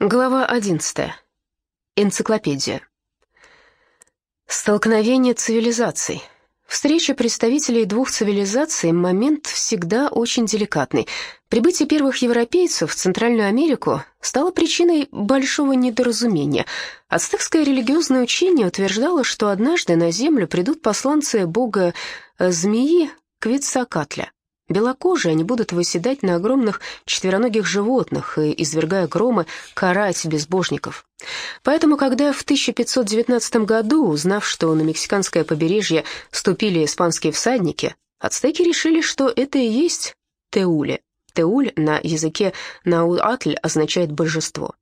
Глава 11. Энциклопедия. Столкновение цивилизаций. Встреча представителей двух цивилизаций – момент всегда очень деликатный. Прибытие первых европейцев в Центральную Америку стало причиной большого недоразумения. Ацтекское религиозное учение утверждало, что однажды на Землю придут посланцы бога змеи Квицакатля. Белокожие они будут выседать на огромных четвероногих животных и, извергая громы, карать безбожников. Поэтому, когда в 1519 году, узнав, что на мексиканское побережье ступили испанские всадники, ацтеки решили, что это и есть Теуле. Теуль на языке Науатль означает «божество».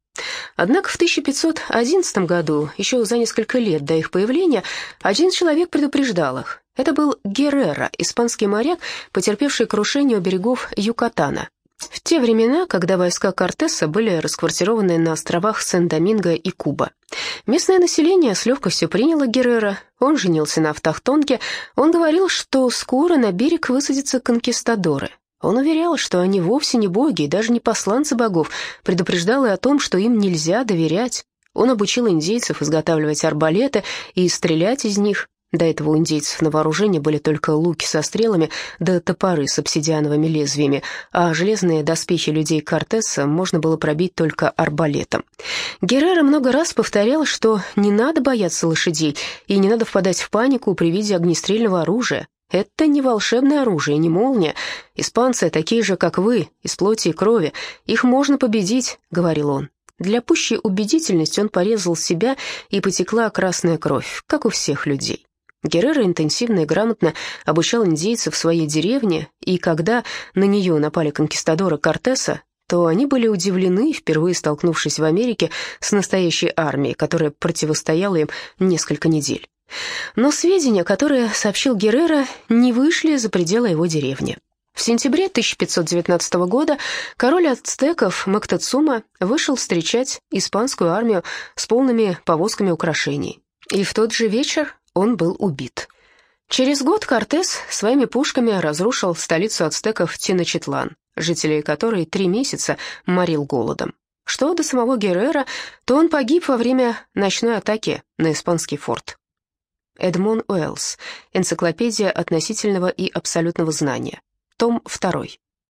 Однако в 1511 году, еще за несколько лет до их появления, один человек предупреждал их. Это был Геррера, испанский моряк, потерпевший крушение у берегов Юкатана. В те времена, когда войска Кортеса были расквартированы на островах Сен-Доминго и Куба. Местное население с легкостью приняло Геррера, он женился на автохтонке, он говорил, что скоро на берег высадятся конкистадоры. Он уверял, что они вовсе не боги и даже не посланцы богов, предупреждал и о том, что им нельзя доверять. Он обучил индейцев изготавливать арбалеты и стрелять из них, до этого у индейцев на вооружении были только луки со стрелами да топоры с обсидиановыми лезвиями, а железные доспехи людей Кортеса можно было пробить только арбалетом. Геррера много раз повторял, что не надо бояться лошадей и не надо впадать в панику при виде огнестрельного оружия. Это не волшебное оружие, не молния. Испанцы такие же, как вы, из плоти и крови. Их можно победить, — говорил он. Для пущей убедительности он порезал себя, и потекла красная кровь, как у всех людей. Геррера интенсивно и грамотно обучал индейцев в своей деревне, и когда на нее напали конкистадоры Кортеса, то они были удивлены, впервые столкнувшись в Америке с настоящей армией, которая противостояла им несколько недель. Но сведения, которые сообщил Геррера, не вышли за пределы его деревни. В сентябре 1519 года король ацтеков Моктецума вышел встречать испанскую армию с полными повозками украшений. И в тот же вечер он был убит. Через год Кортес своими пушками разрушил столицу ацтеков Теночетлан, жителей которой три месяца морил голодом. Что до самого Геррера, то он погиб во время ночной атаки на испанский форт. Эдмон Уэллс. Энциклопедия относительного и абсолютного знания. Том 2.